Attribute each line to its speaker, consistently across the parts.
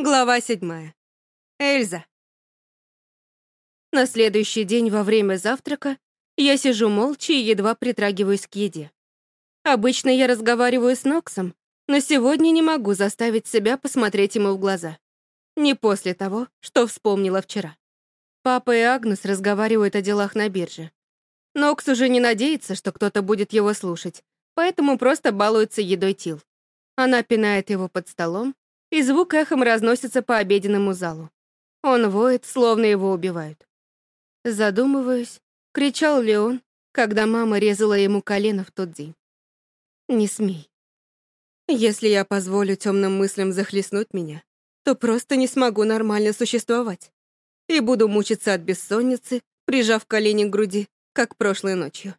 Speaker 1: Глава седьмая. Эльза. На следующий день во время завтрака я сижу молча и едва притрагиваюсь к еде. Обычно я разговариваю с Ноксом, но сегодня не могу заставить себя посмотреть ему в глаза. Не после того, что вспомнила вчера. Папа и Агнес разговаривают о делах на бирже. Нокс уже не надеется, что кто-то будет его слушать, поэтому просто балуется едой Тил. Она пинает его под столом, и звук эхом разносится по обеденному залу. Он воет, словно его убивают. Задумываюсь, кричал ли он, когда мама резала ему колено в тот день. Не смей. Если я позволю темным мыслям захлестнуть меня, то просто не смогу нормально существовать и буду мучиться от бессонницы, прижав колени к груди, как прошлой ночью.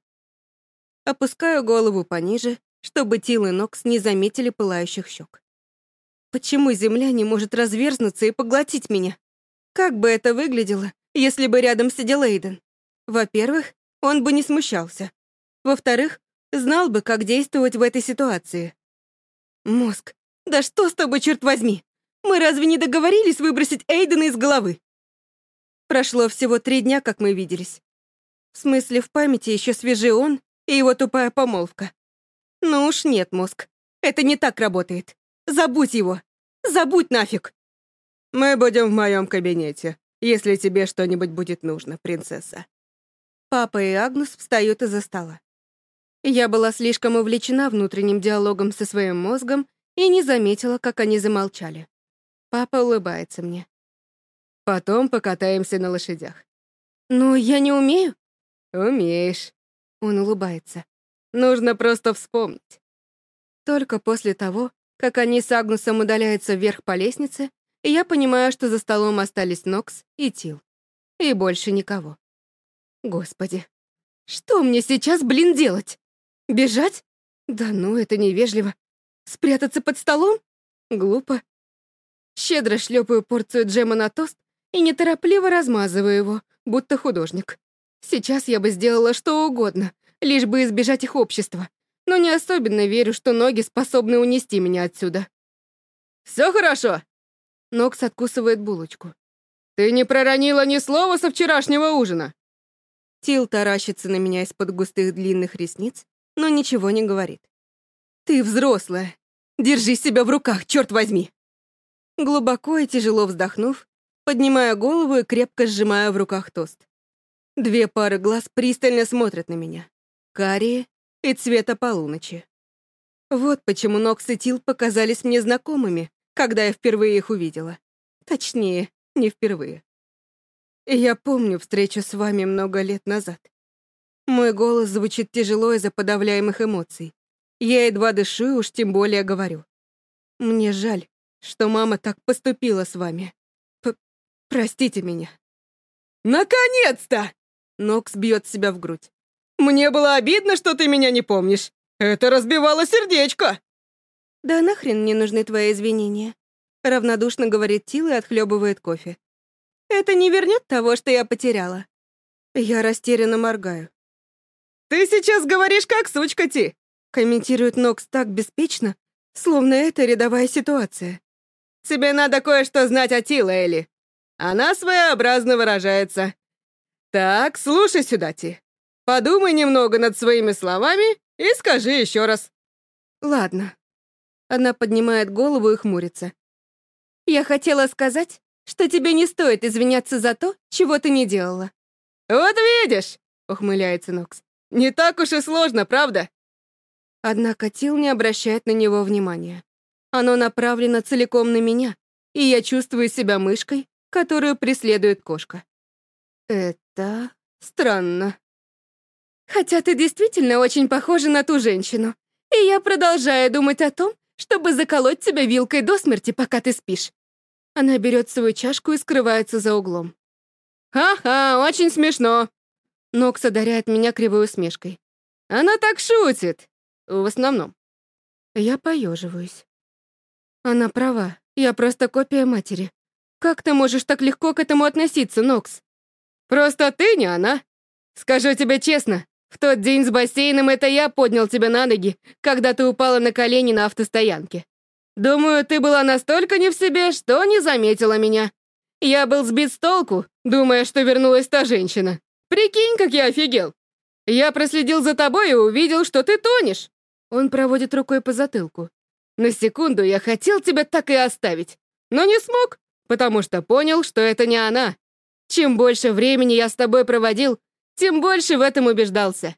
Speaker 1: Почему земля не может разверзнуться и поглотить меня? Как бы это выглядело, если бы рядом сидел Эйден? Во-первых, он бы не смущался. Во-вторых, знал бы, как действовать в этой ситуации. Мозг, да что с тобой, черт возьми? Мы разве не договорились выбросить Эйдена из головы? Прошло всего три дня, как мы виделись. В смысле, в памяти еще свежи он и его тупая помолвка. Ну уж нет, мозг, это не так работает. Забудь его! Забудь нафиг!»
Speaker 2: «Мы будем в моем кабинете, если тебе что-нибудь будет нужно, принцесса».
Speaker 1: Папа и Агнус встают из-за стола. Я была слишком увлечена внутренним диалогом со своим мозгом и не заметила, как они замолчали. Папа улыбается мне.
Speaker 2: «Потом покатаемся на лошадях».
Speaker 1: «Ну, я не умею».
Speaker 2: «Умеешь».
Speaker 1: Он улыбается.
Speaker 2: «Нужно просто вспомнить».
Speaker 1: Только после того, как они с Агнусом удаляются вверх по лестнице, и я понимаю, что за столом остались Нокс и Тил. И больше никого. Господи, что мне сейчас, блин, делать? Бежать? Да ну, это невежливо. Спрятаться под столом? Глупо. Щедро шлепаю порцию джема но не особенно верю, что ноги способны унести меня отсюда.
Speaker 2: «Все хорошо?»
Speaker 1: Нокс откусывает булочку.
Speaker 2: «Ты не проронила ни слова со вчерашнего ужина!»
Speaker 1: Тил таращится на меня из-под густых длинных ресниц, но ничего не говорит. «Ты взрослая. Держи себя в руках, черт возьми!» Глубоко и тяжело вздохнув, поднимая голову и крепко сжимая в руках тост. Две пары глаз пристально смотрят на меня. Карие и цвета полуночи. Вот почему Нок и Тил показались мне знакомыми, когда я впервые их увидела. Точнее, не впервые. Я помню встречу с вами много лет назад. Мой голос звучит тяжело из-за подавляемых эмоций. Я едва дышу, уж тем более говорю. Мне жаль, что мама так поступила с вами. П Простите меня.
Speaker 2: «Наконец-то!» Нокс бьет себя в грудь. Мне было обидно, что ты меня не помнишь. Это разбивало сердечко!»
Speaker 1: «Да нахрен мне нужны твои извинения», — равнодушно говорит Тил и отхлебывает кофе. «Это не вернет того, что я потеряла». Я растерянно моргаю.
Speaker 2: «Ты сейчас говоришь как сучка Ти!»
Speaker 1: комментирует Нокс так беспечно, словно это рядовая ситуация.
Speaker 2: «Тебе надо кое-что знать о Тиле, Лейли. Она своеобразно выражается. Так, слушай сюда, Ти. Подумай немного над своими словами и скажи еще раз».
Speaker 1: «Ладно». Она поднимает голову и хмурится. «Я хотела сказать, что тебе не стоит извиняться за то, чего ты не делала».
Speaker 2: «Вот видишь!» — ухмыляется Нокс. «Не так уж и сложно, правда?»
Speaker 1: Однако Тил не обращает на него внимания. Оно направлено целиком на меня, и я чувствую себя мышкой, которую преследует кошка. Это странно. Хотя ты действительно очень похожа на ту женщину. И я продолжаю думать о том, чтобы заколоть тебя вилкой до смерти, пока ты спишь. Она берет свою чашку и скрывается за углом.
Speaker 2: «Ха-ха, очень смешно!»
Speaker 1: Нокс одаряет меня кривой усмешкой.
Speaker 2: «Она так шутит!» «В основном».
Speaker 1: Я поеживаюсь. Она права, я просто копия матери. Как ты можешь так легко к этому относиться, Нокс?
Speaker 2: Просто ты не она. Скажу тебе честно, в тот день с бассейном это я поднял тебя на ноги, когда ты упала на колени на автостоянке. Думаю, ты была настолько не в себе, что не заметила меня. Я был сбит с толку, думая, что вернулась та женщина. Прикинь, как я офигел. Я проследил за тобой и увидел, что ты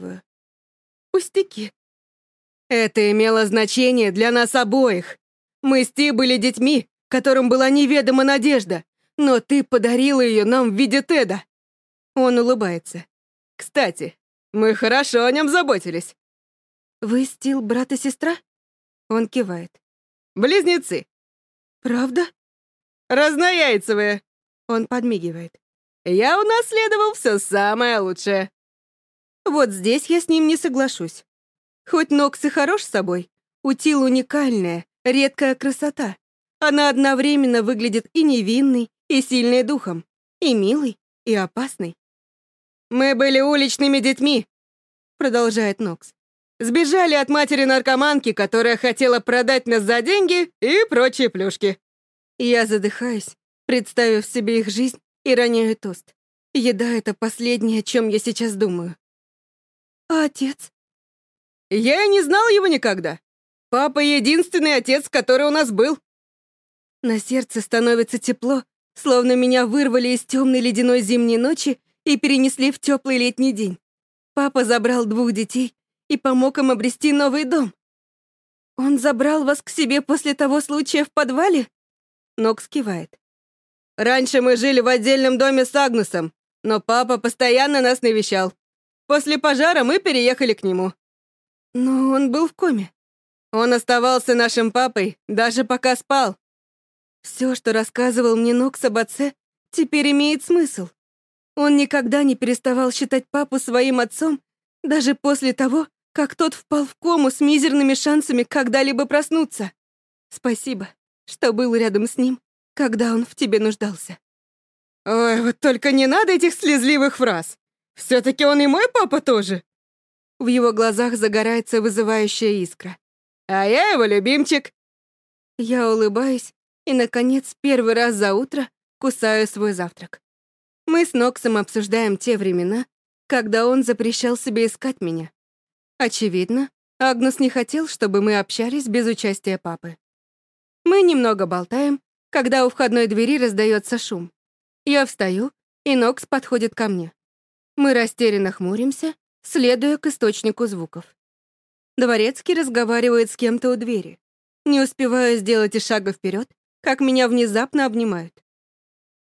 Speaker 2: тонешь.
Speaker 1: пустяки».
Speaker 2: Это имело значение для нас обоих. Мы с Ти были детьми, которым была неведома надежда, но ты подарила ее нам в виде Теда. Он улыбается. Кстати, мы хорошо о нем заботились.
Speaker 1: Вы стил брат и сестра? Он кивает.
Speaker 2: Близнецы.
Speaker 1: Правда?
Speaker 2: Разнояйцевые.
Speaker 1: Он подмигивает.
Speaker 2: Я унаследовал все самое лучшее.
Speaker 1: Вот здесь я с ним не соглашусь. Хоть Нокс и хорош с собой, у Тил уникальная, редкая красота. Она одновременно выглядит и невинной, и сильной духом, и милой, и опасной.
Speaker 2: «Мы были уличными детьми», — продолжает Нокс. «Сбежали от матери-наркоманки, которая хотела продать нас за деньги и прочие плюшки».
Speaker 1: Я задыхаюсь, представив себе их жизнь, и роняю тост. Еда — это последнее, о чем я сейчас думаю. А отец?
Speaker 2: Я и не знал его никогда. Папа — единственный отец, который у нас был.
Speaker 1: На сердце становится тепло, словно меня вырвали из темной ледяной зимней ночи и перенесли в теплый летний день. Папа забрал После
Speaker 2: пожара мы переехали к нему.
Speaker 1: Но он был в коме.
Speaker 2: Он оставался нашим папой, даже пока спал.
Speaker 1: Все, что рассказывал мне Нокс об отце, теперь имеет смысл. Он никогда не переставал считать папу своим отцом, даже после того, как тот впал в кому с мизерными шансами когда-либо проснуться. Спасибо, что был рядом с ним, когда он в тебе нуждался.
Speaker 2: Ой, вот только не надо этих слезливых фраз. Все-таки он и мой папа тоже.
Speaker 1: В его глазах загорается вызывающая искра.
Speaker 2: А я его любимчик.
Speaker 1: Я улыбаюсь и, наконец, первый раз за утро кусаю свой завтрак. Мы с Ноксом обсуждаем те времена, когда он запрещал себе искать меня. Очевидно, Агнус не хотел, чтобы мы общались без участия папы. Мы немного болтаем, когда у входной двери раздается шум. Я встаю, и Нокс подходит ко мне. Мы растерянно хмуримся, следуя к источнику звуков. Дворецкий разговаривает с кем-то у двери. Не успеваю сделать и шага вперед, как меня внезапно обнимают.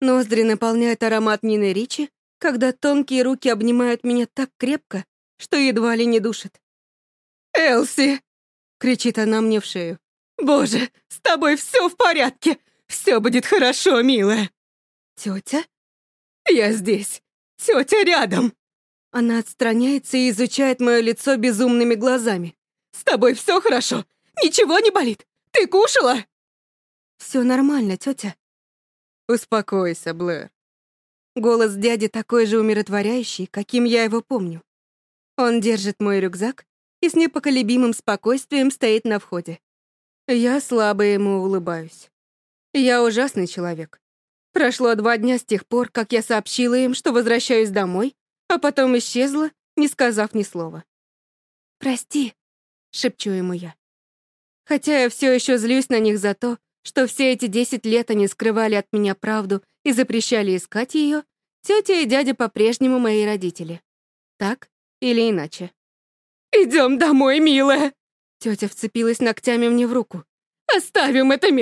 Speaker 1: Ноздри наполняют аромат Нины Ричи, когда тонкие руки обнимают меня так крепко, что едва ли не душат.
Speaker 2: «Элси!» — кричит она мне в шею. «Боже, с тобой все в порядке! Все будет хорошо, милая!»
Speaker 1: «Тетя?»
Speaker 2: «Я здесь! Тетя рядом!»
Speaker 1: Она отстраняется и изучает мое лицо безумными глазами.
Speaker 2: «С тобой все хорошо? Ничего не болит? Ты кушала?»
Speaker 1: «Все нормально, тетя»,
Speaker 2: «Успокойся, Блэр».
Speaker 1: Голос дяди такой же умиротворяющий, каким я его помню. Он держит мой рюкзак и с непоколебимым спокойствием стоит на входе. Я слабо ему улыбаюсь.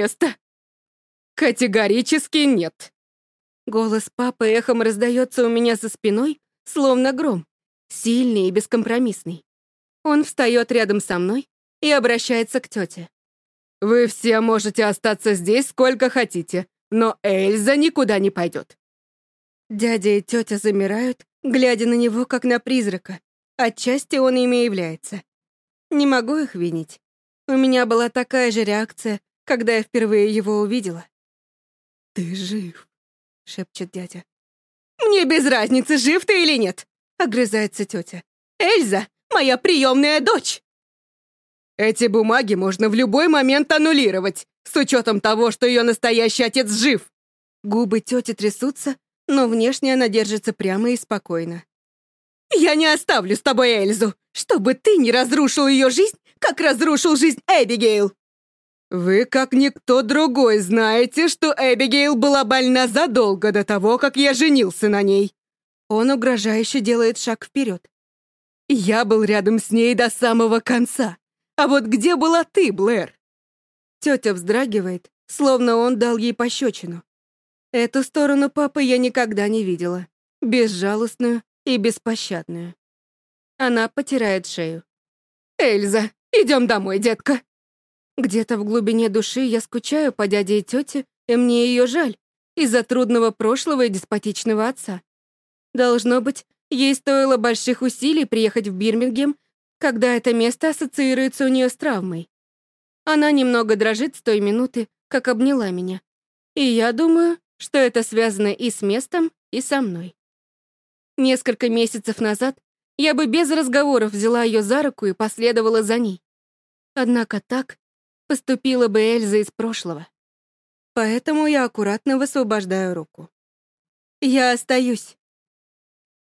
Speaker 1: Я ужасный человек. Прошло два дня с тех пор, как я сообщила им, что возвращаюсь домой, а потом исчезла, не сказав ни слова. «Прости», — шепчу ему я. Хотя я все еще злюсь на них за то, что все эти десять лет они скрывали от меня правду и запрещали искать ее, тетя и дядя по-прежнему мои родители. Так или
Speaker 2: «Вы,
Speaker 1: как
Speaker 2: никто другой, знаете, что Эбигейл была больна задолго до того, как я женился на ней».
Speaker 1: Он угрожающе делает шаг вперед.
Speaker 2: «Я был рядом с ней до самого конца. А вот где была ты, Блэр?»
Speaker 1: Тетя вздрагивает, словно он дал ей пощечину. Эту сторону папы я никогда не видела. Безжалостную и беспощадную. Она потирает шею.
Speaker 2: «Эльза, идем домой, детка!»
Speaker 1: Где-то в глубине души я скучаю по дяде и тете, и мне ее жаль из-за трудного прошлого и деспотичного отца. Должно быть, ей стоило больших усилий приехать в Бирмингем, когда это место ассоциируется у нее с травмой. Она немного дрожит с той минуты, как обняла меня. И я думаю, что это связано и с местом, и со мной. Несколько поступила бы Эльза из прошлого. Поэтому я аккуратно высвобождаю руку. Я остаюсь.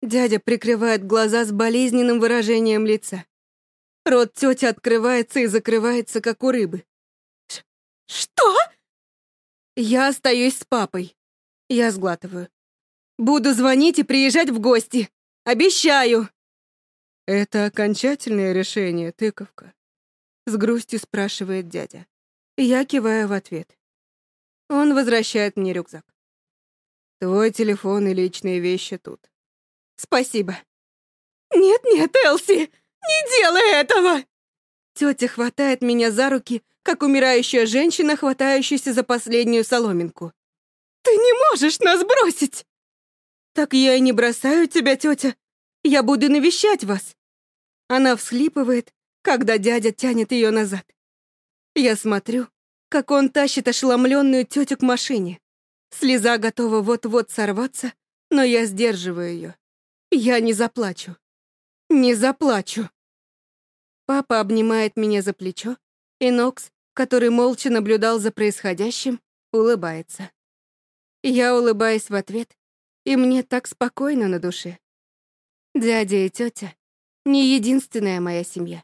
Speaker 1: Дядя прикрывает глаза с болезненным выражением лица. Рот тети открывается и закрывается, как у рыбы.
Speaker 2: Ш «Что?»
Speaker 1: «Я остаюсь с папой». Я сглатываю. «Буду звонить и приезжать в гости. Обещаю!»
Speaker 2: «Это окончательное решение, тыковка?»
Speaker 1: С грустью спрашивает дядя. Я киваю в ответ. Он возвращает мне рюкзак.
Speaker 2: Твой телефон и личные вещи тут.
Speaker 1: Спасибо.
Speaker 2: Нет-нет, Элси, не делай этого!
Speaker 1: Тетя хватает меня за руки, как умирающая женщина, хватающаяся за последнюю соломинку.
Speaker 2: «Ты не можешь нас бросить!»
Speaker 1: «Так я и не бросаю тебя, тетя. Я Когда дядя тянет ее назад. Я смотрю, как он тащит ошеломленную тетю к машине. Слеза готова вот-вот сорваться, но я сдерживаю ее. Я не заплачу. Не заплачу. Папа обнимает меня за плечо, и Нокс, который молча наблюдал за происходящим, улыбается. Я улыбаюсь в ответ, и мне так спокойно на душе. Дядя и тетя — не единственная моя семья.